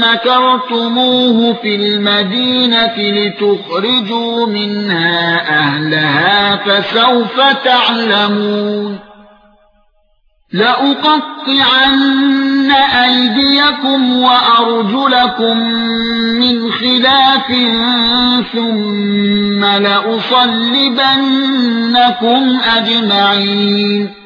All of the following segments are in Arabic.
مكرتموه في المدينة لتخرجوا منها أهلها فسوف تعلمون لأقطعن أيديكم وأرجلكم من خلاف ثم لأصلبنكم أجمعين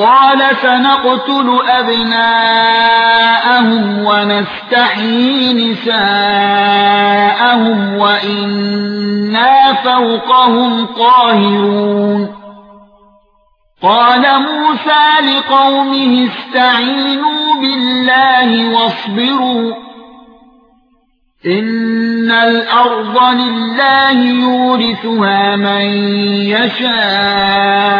قَالَ سَنَقْتُلُ أَبْنَاءَهُمْ وَنَسْتَحْيِي نِسَاءَهُمْ وَإِنَّا فَوْقَهُمْ قَاهِرُونَ. قَالَ مُوسَى لِقَوْمِهِ اسْتَعِينُوا بِاللَّهِ وَاصْبِرُوا. إِنَّ الْأَرْضَ لِلَّهِ يُورِثُهَا مَن يَشَاءُ.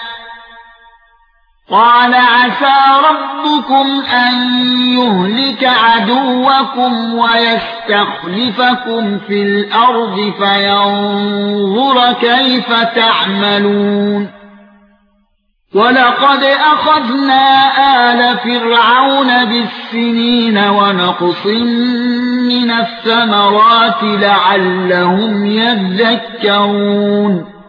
قال عسى ربكم أن يهلك عدوكم ويستخلفكم في الأرض فينظر كيف تعملون. وَلَقَدْ أَخَذْنَا آلَ فِرْعَوْنَ بِالسِّنِينَ وَنَقْصٍ مِنَ الثَّمَرَاتِ لَعَلَّهُمْ يَذَّكَّرُونَ.